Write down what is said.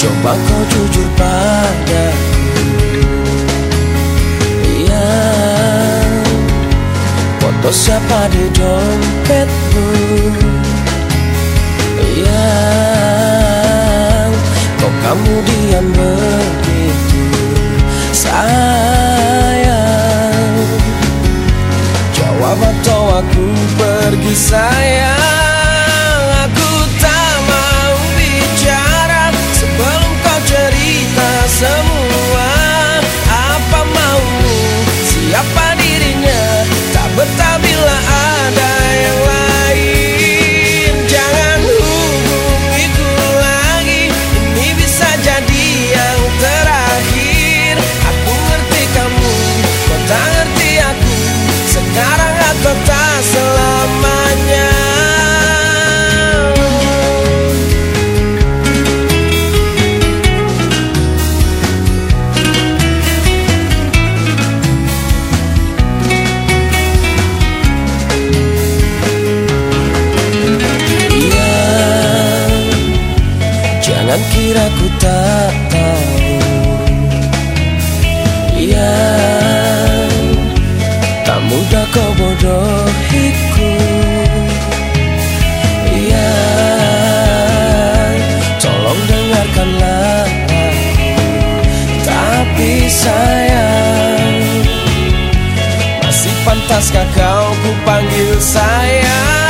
Coba kau jujur padaku. Iya Foto siapa di dompetmu? Iya Kok kamu diam begitu Jangan kira ku tak tahu. Ya Tak mudah kau bodohiku. Ya Tolong dengarkanlah. Aku Tapi sayang Masih pantaskah kau ku panggil sayang